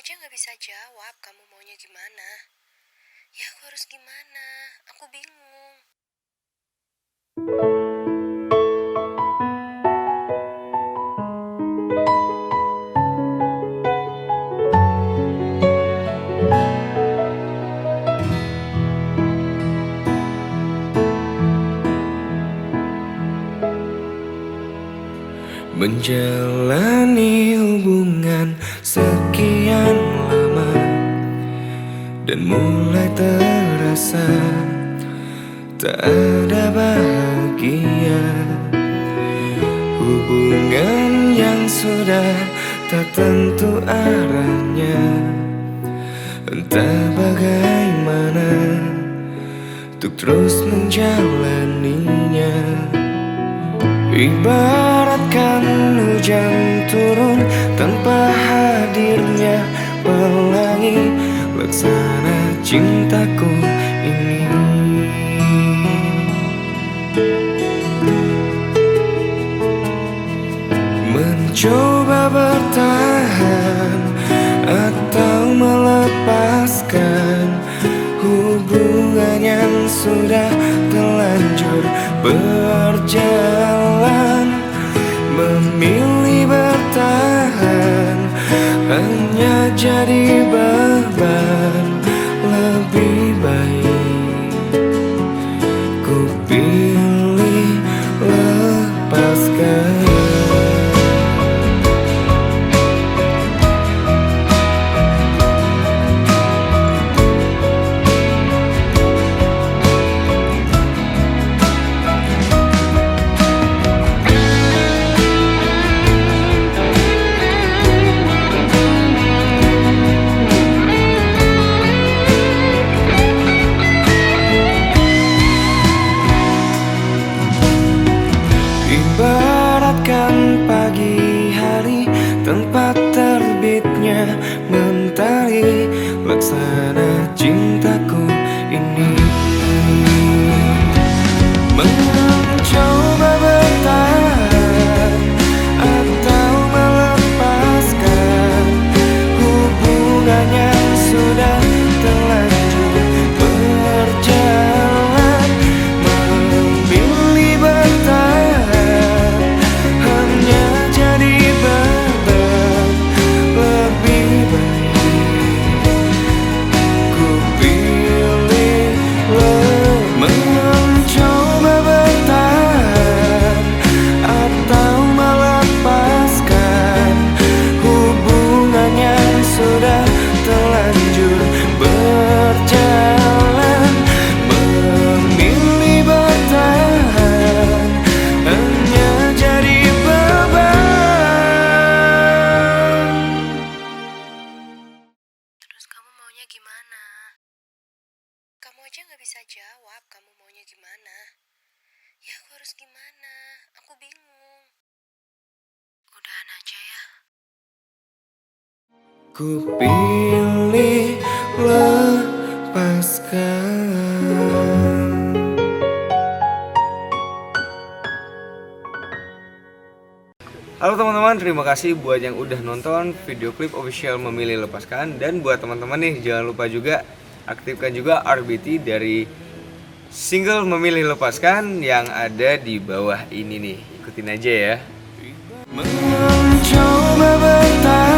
aja nggak bisa jawab kamu maunya gimana. Ya aku harus gimana? Aku bingung. Menjalani hubungan sekian lama Dan mulai terasa Tak ada bahagia. Hubungan yang sudah tak tentu arahnya Entah bagaimana Untuk terus menjalaninya Ibaratkan hujan turun tanpa hadirnya pelangi. Laksana cintaku ini. Mencoba bertahan atau melepaskan Hubungan yang sudah terlanjur pagi hari tempat terbitnya mentari gimana? Kamu aja nggak bisa jawab kamu maunya gimana. Ya aku harus gimana? Aku bingung. Udahan aja ya. Ku pilih lepaskan teman-teman, terima kasih buat yang udah nonton video klip official memilih lepaskan dan buat teman-teman nih jangan lupa juga aktifkan juga RBT dari single memilih lepaskan yang ada di bawah ini nih. Ikutin aja ya. Mencoba bertahan